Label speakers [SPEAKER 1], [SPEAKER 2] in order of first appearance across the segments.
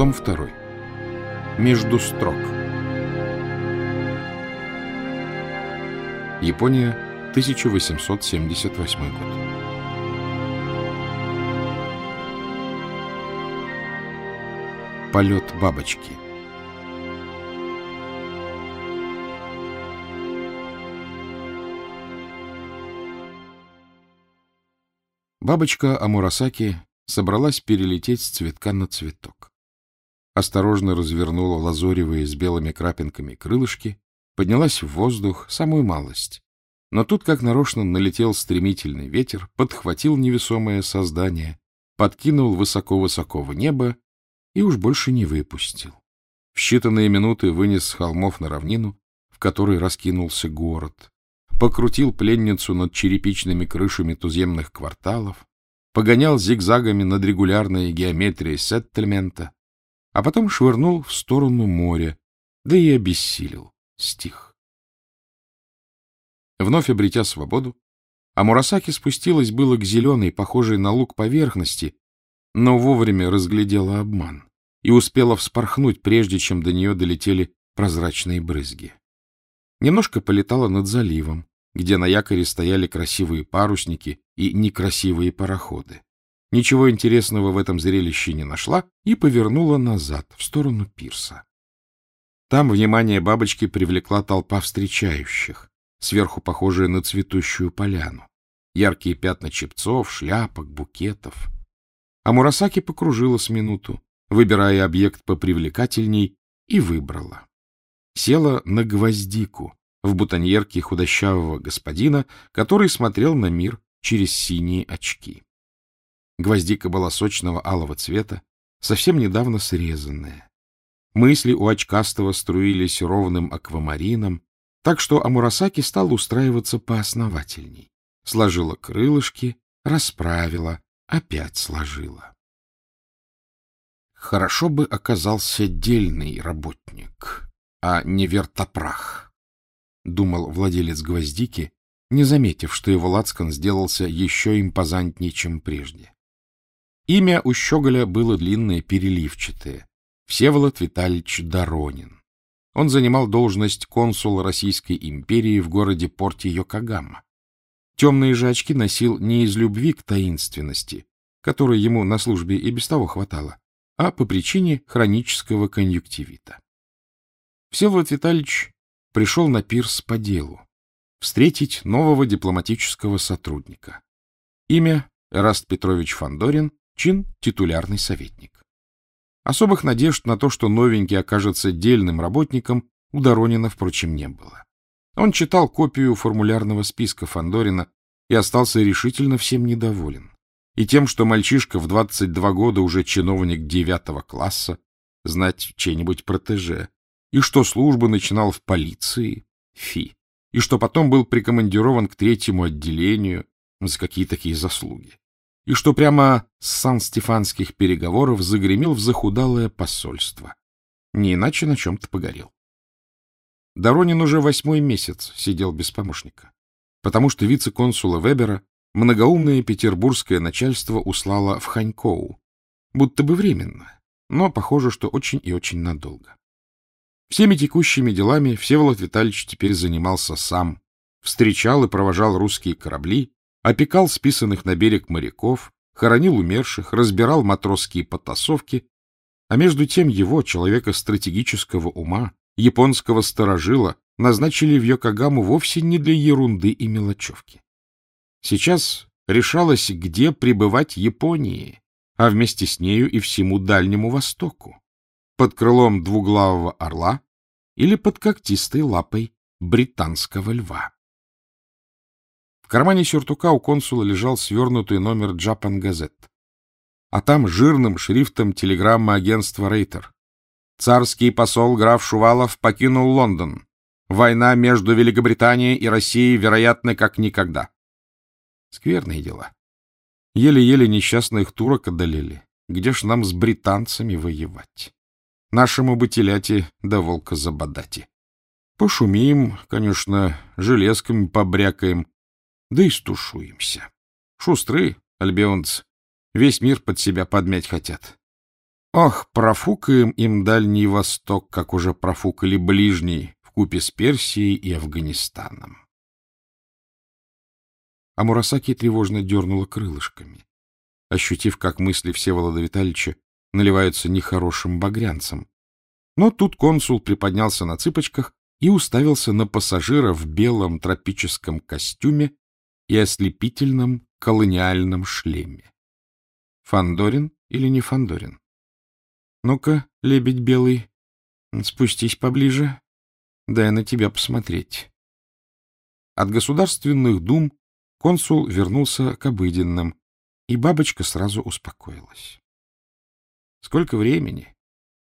[SPEAKER 1] Том 2. Между строк. Япония, 1878 год. Полет бабочки. Бабочка Амурасаки собралась перелететь с цветка на цветок. Осторожно развернула лазоревые с белыми крапинками крылышки, поднялась в воздух, самую малость. Но тут, как нарочно, налетел стремительный ветер, подхватил невесомое создание, подкинул высоко-высоко в небо и уж больше не выпустил. В считанные минуты вынес с холмов на равнину, в которой раскинулся город, покрутил пленницу над черепичными крышами туземных кварталов, погонял зигзагами над регулярной геометрией сеттельмента, а потом швырнул в сторону моря, да и обессилел, стих. Вновь обретя свободу, Амурасаки спустилась было к зеленой, похожей на лук поверхности, но вовремя разглядела обман и успела вспорхнуть, прежде чем до нее долетели прозрачные брызги. Немножко полетала над заливом, где на якоре стояли красивые парусники и некрасивые пароходы. Ничего интересного в этом зрелище не нашла и повернула назад, в сторону пирса. Там внимание бабочки привлекла толпа встречающих, сверху похожая на цветущую поляну. Яркие пятна чепцов, шляпок, букетов. А Мурасаки покружила с минуту, выбирая объект попривлекательней, и выбрала. Села на гвоздику в бутоньерке худощавого господина, который смотрел на мир через синие очки. Гвоздика была сочного алого цвета, совсем недавно срезанная. Мысли у очкастого струились ровным аквамарином, так что Амурасаки стал устраиваться поосновательней. Сложила крылышки, расправила, опять сложила. Хорошо бы оказался дельный работник, а не вертопрах, — думал владелец гвоздики, не заметив, что его лацкан сделался еще импозантнее, чем прежде. Имя у Щеголя было длинное, переливчатое — Всеволод Витальевич Доронин. Он занимал должность консула Российской империи в городе Порте Йокогама. Темные же очки носил не из любви к таинственности, которой ему на службе и без того хватало, а по причине хронического конъюнктивита. Всеволод Витальевич пришел на пирс по делу, встретить нового дипломатического сотрудника. Имя Раст Петрович Фандорин, чин титулярный советник. Особых надежд на то, что новенький окажется дельным работником, у Доронина, впрочем, не было. Он читал копию формулярного списка Фандорина и остался решительно всем недоволен и тем, что мальчишка в 22 года уже чиновник девятого класса, знать чей-нибудь протеже, и что службу начинал в полиции, фи, и что потом был прикомандирован к третьему отделению за какие такие заслуги, и что прямо с сан-стефанских переговоров загремел в захудалое посольство. Не иначе на чем-то погорел. Доронин уже восьмой месяц сидел без помощника, потому что вице-консула Вебера многоумное петербургское начальство услало в Ханькоу, будто бы временно, но похоже, что очень и очень надолго. Всеми текущими делами Всеволод Витальевич теперь занимался сам, встречал и провожал русские корабли, опекал списанных на берег моряков, хоронил умерших, разбирал матросские потасовки, а между тем его, человека стратегического ума, японского сторожила, назначили в Йокогаму вовсе не для ерунды и мелочевки. Сейчас решалось, где пребывать Японии, а вместе с нею и всему Дальнему Востоку, под крылом двуглавого орла или под когтистой лапой британского льва. Кармане сюртука у консула лежал свернутый номер Japan Gazette, а там жирным шрифтом телеграмма агентства Рейтер. Царский посол граф Шувалов покинул Лондон. Война между Великобританией и Россией, вероятно, как никогда. Скверные дела. Еле-еле несчастных турок одолели. Где ж нам с британцами воевать? Нашему бытеляти да волка забодати. Пошумим, конечно, железками побрякаем, да и стушуемся. Шустры, альбионцы, весь мир под себя подмять хотят. Ох, профукаем им Дальний Восток, как уже профукали Ближний, в купе с Персией и Афганистаном. А Мурасаки тревожно дернула крылышками, ощутив, как мысли Всеволода Витальевича наливаются нехорошим багрянцем. Но тут консул приподнялся на цыпочках и уставился на пассажира в белом тропическом костюме и ослепительном колониальном шлеме. Фандорин или не Фандорин? Ну-ка, лебедь белый, спустись поближе, дай на тебя посмотреть. От государственных дум консул вернулся к обыденным, и бабочка сразу успокоилась. Сколько времени,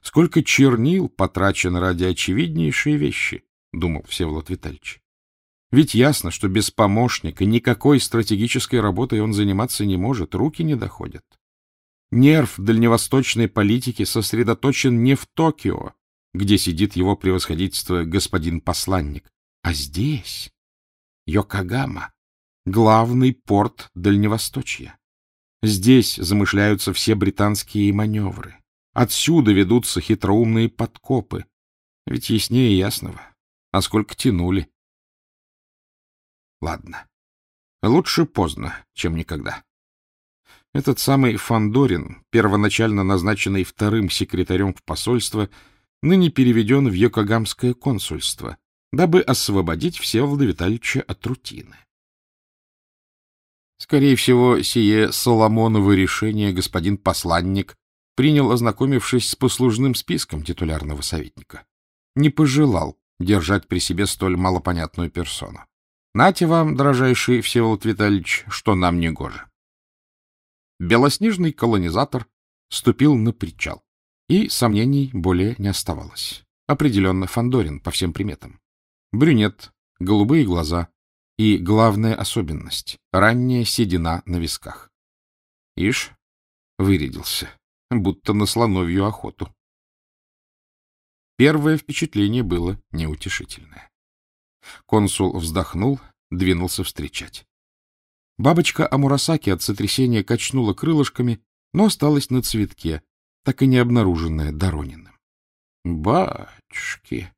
[SPEAKER 1] сколько чернил потрачено ради очевиднейшей вещи, — думал Всеволод Витальевич. Ведь ясно, что без помощника никакой стратегической работой он заниматься не может, руки не доходят. Нерв дальневосточной политики сосредоточен не в Токио, где сидит его превосходительство господин посланник, а здесь, Йокогама, главный порт Дальневосточья. Здесь замышляются все британские маневры. Отсюда ведутся хитроумные подкопы. Ведь яснее ясного. А сколько тянули. Ладно. Лучше поздно, чем никогда. Этот самый Фандорин, первоначально назначенный вторым секретарем в посольство, ныне переведен в Йокогамское консульство, дабы освободить Всеволода Витальевича от рутины. Скорее всего, сие Соломоново решение господин посланник принял, ознакомившись с послужным списком титулярного советника. Не пожелал держать при себе столь малопонятную персону. Нате вам, дрожайший Всеволод Витальевич, что нам не гоже. Белоснежный колонизатор ступил на причал, и сомнений более не оставалось. Определенно Фандорин по всем приметам. Брюнет, голубые глаза и, главная особенность — ранняя седина на висках. Ишь, вырядился, будто на слоновью охоту. Первое впечатление было неутешительное. Консул вздохнул, двинулся встречать. Бабочка Амурасаки от сотрясения качнула крылышками, но осталась на цветке, так и не обнаруженная Дорониным. — Батюшки!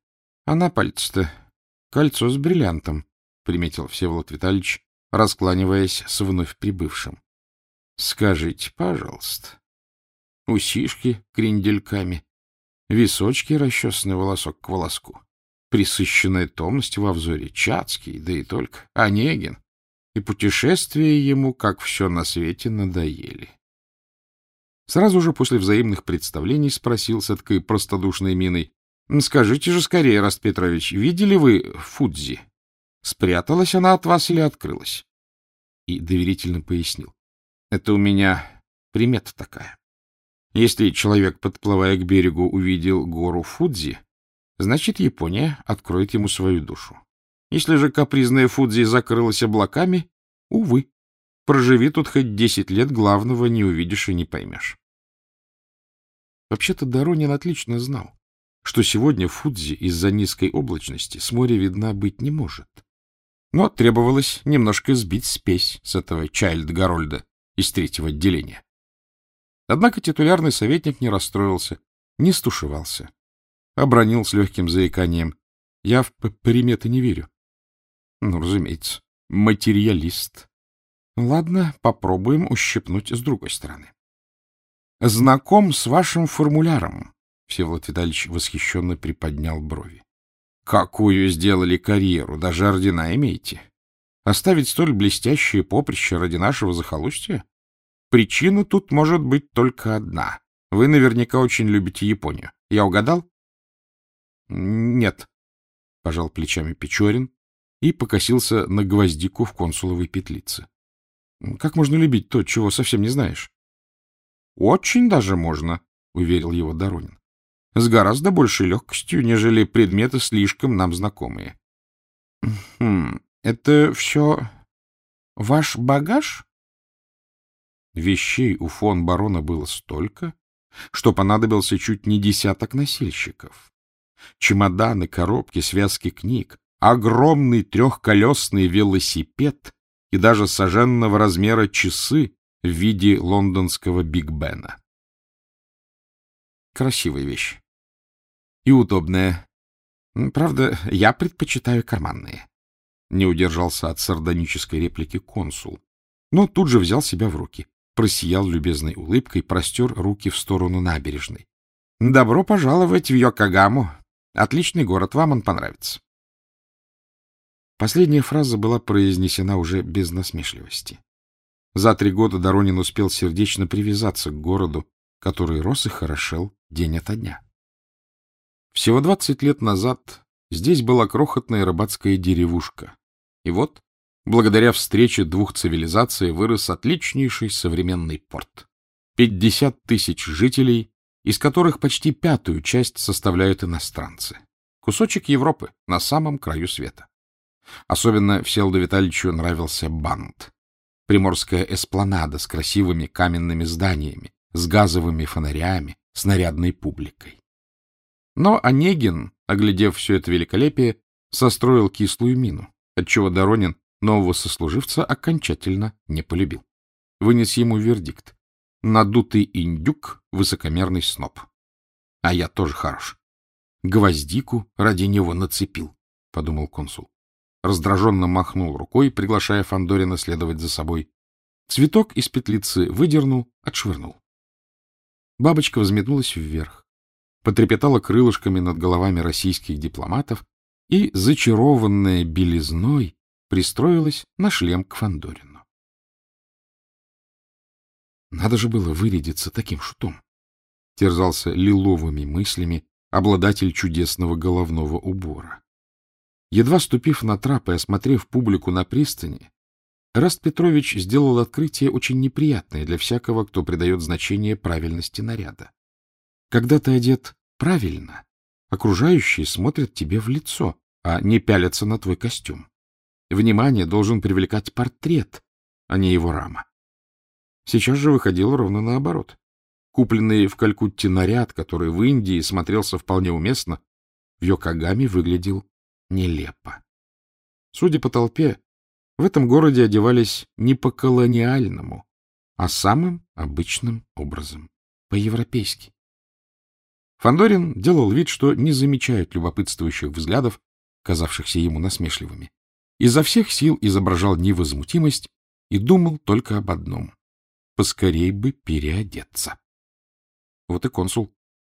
[SPEAKER 1] А на пальце-то кольцо с бриллиантом, — приметил Всеволод Витальевич, раскланиваясь с вновь прибывшим. — Скажите, пожалуйста. Усишки крендельками, височки, расчесанный волосок к волоску, присыщенная томность во взоре, Чацкий, да и только, Онегин и путешествия ему, как все на свете, надоели. Сразу же после взаимных представлений спросил с этой простодушной миной, — Скажите же скорее, Раст Петрович, видели вы Фудзи? Спряталась она от вас или открылась? И доверительно пояснил. — Это у меня примета такая. Если человек, подплывая к берегу, увидел гору Фудзи, значит, Япония откроет ему свою душу. Если же капризная Фудзи закрылась облаками, увы, проживи тут хоть десять лет, главного не увидишь и не поймешь. Вообще-то Доронин отлично знал, что сегодня Фудзи из-за низкой облачности с моря видна быть не может. Но требовалось немножко сбить спесь с этого Чайльд Гарольда из третьего отделения. Однако титулярный советник не расстроился, не стушевался. Обронил с легким заиканием. Я в приметы не верю. Ну, разумеется, материалист. Ладно, попробуем ущипнуть с другой стороны. Знаком с вашим формуляром. Всеволод Витальевич восхищенно приподнял брови. Какую сделали карьеру, даже ордена имеете. Оставить столь блестящее поприще ради нашего захолустья? Причина тут может быть только одна. Вы наверняка очень любите Японию. Я угадал? — Нет, — пожал плечами Печорин, и покосился на гвоздику в консуловой петлице. — Как можно любить то, чего совсем не знаешь? — Очень даже можно, — уверил его Доронин. — С гораздо большей легкостью, нежели предметы слишком нам знакомые. — Хм, это все ваш багаж? Вещей у фон барона было столько, что понадобился чуть не десяток носильщиков. Чемоданы, коробки, связки книг, огромный трехколесный велосипед и даже соженного размера часы в виде лондонского Биг Бена. красивая вещь. И удобная. Правда, я предпочитаю карманные. Не удержался от сардонической реплики консул, но тут же взял себя в руки, просиял любезной улыбкой, простер руки в сторону набережной. — Добро пожаловать в Йокогаму. Отличный город, вам он понравится. Последняя фраза была произнесена уже без насмешливости. За три года Доронин успел сердечно привязаться к городу, который рос и хорошел день ото дня. Всего двадцать лет назад здесь была крохотная рыбацкая деревушка. И вот, благодаря встрече двух цивилизаций, вырос отличнейший современный порт. Пятьдесят тысяч жителей, из которых почти пятую часть составляют иностранцы. Кусочек Европы на самом краю света. Особенно Всеволоду Витальевичу нравился Бант. Приморская эспланада с красивыми каменными зданиями, с газовыми фонарями, с нарядной публикой. Но Онегин, оглядев все это великолепие, состроил кислую мину, отчего Доронин нового сослуживца окончательно не полюбил. Вынес ему вердикт. Надутый индюк, высокомерный сноб. А я тоже хорош. Гвоздику ради него нацепил, — подумал консул раздраженно махнул рукой, приглашая Фандорина следовать за собой. Цветок из петлицы выдернул, отшвырнул. Бабочка взметнулась вверх, потрепетала крылышками над головами российских дипломатов и, зачарованная белизной, пристроилась на шлем к Фандорину. Надо же было вырядиться таким шутом. Терзался лиловыми мыслями обладатель чудесного головного убора. Едва ступив на трап и осмотрев публику на пристани, Раст Петрович сделал открытие очень неприятное для всякого, кто придает значение правильности наряда. Когда ты одет правильно, окружающие смотрят тебе в лицо, а не пялятся на твой костюм. Внимание должен привлекать портрет, а не его рама. Сейчас же выходило ровно наоборот. Купленный в Калькутте наряд, который в Индии смотрелся вполне уместно, в Йокогаме выглядел нелепо. Судя по толпе, в этом городе одевались не по-колониальному, а самым обычным образом, по-европейски. Фандорин делал вид, что не замечает любопытствующих взглядов, казавшихся ему насмешливыми. Изо всех сил изображал невозмутимость и думал только об одном — поскорей бы переодеться. Вот и консул,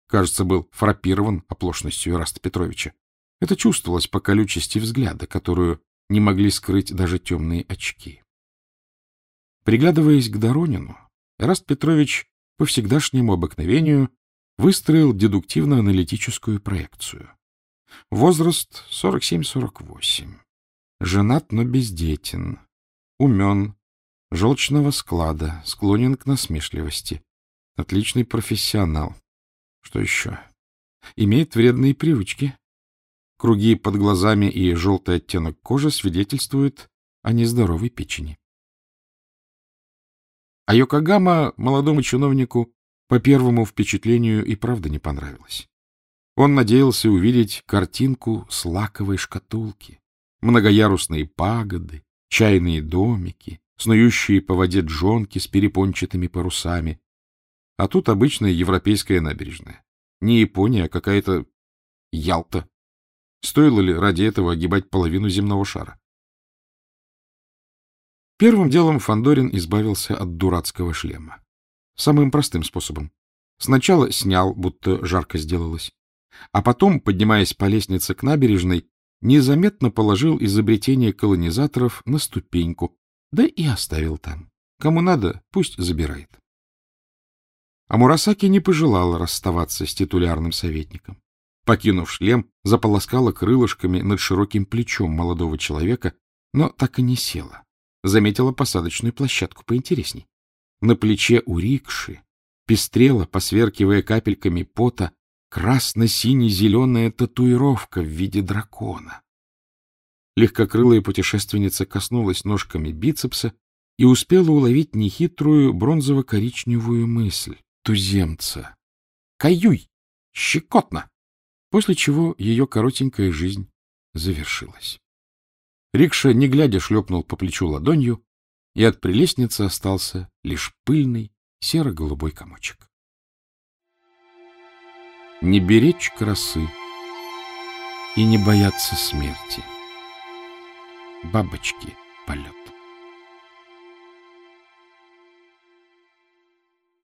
[SPEAKER 1] кажется, был фрапирован оплошностью Ираста Петровича. Это чувствовалось по колючести взгляда, которую не могли скрыть даже темные очки. Приглядываясь к Доронину, Эраст Петрович по всегдашнему обыкновению выстроил дедуктивно-аналитическую проекцию. Возраст 47-48. Женат, но бездетен. Умен. Желчного склада. Склонен к насмешливости. Отличный профессионал. Что еще? Имеет вредные привычки. Круги под глазами и желтый оттенок кожи свидетельствуют о нездоровой печени. А Йокогама молодому чиновнику по первому впечатлению и правда не понравилось. Он надеялся увидеть картинку с лаковой шкатулки, многоярусные пагоды, чайные домики, снующие по воде джонки с перепончатыми парусами. А тут обычная европейская набережная. Не Япония, а какая-то Ялта. Стоило ли ради этого огибать половину земного шара? Первым делом Фандорин избавился от дурацкого шлема. Самым простым способом. Сначала снял, будто жарко сделалось, а потом, поднимаясь по лестнице к набережной, незаметно положил изобретение колонизаторов на ступеньку, да и оставил там. Кому надо, пусть забирает. А Мурасаки не пожелал расставаться с титулярным советником покинув шлем, заполоскала крылышками над широким плечом молодого человека, но так и не села. Заметила посадочную площадку поинтересней. На плече у рикши пестрела, посверкивая капельками пота, красно-сине-зеленая татуировка в виде дракона. Легкокрылая путешественница коснулась ножками бицепса и успела уловить нехитрую бронзово-коричневую мысль туземца. «Каюй! Щекотно!» после чего ее коротенькая жизнь завершилась. Рикша, не глядя, шлепнул по плечу ладонью, и от прелестницы остался лишь пыльный серо-голубой комочек. не беречь красы и не бояться смерти. Бабочки полет.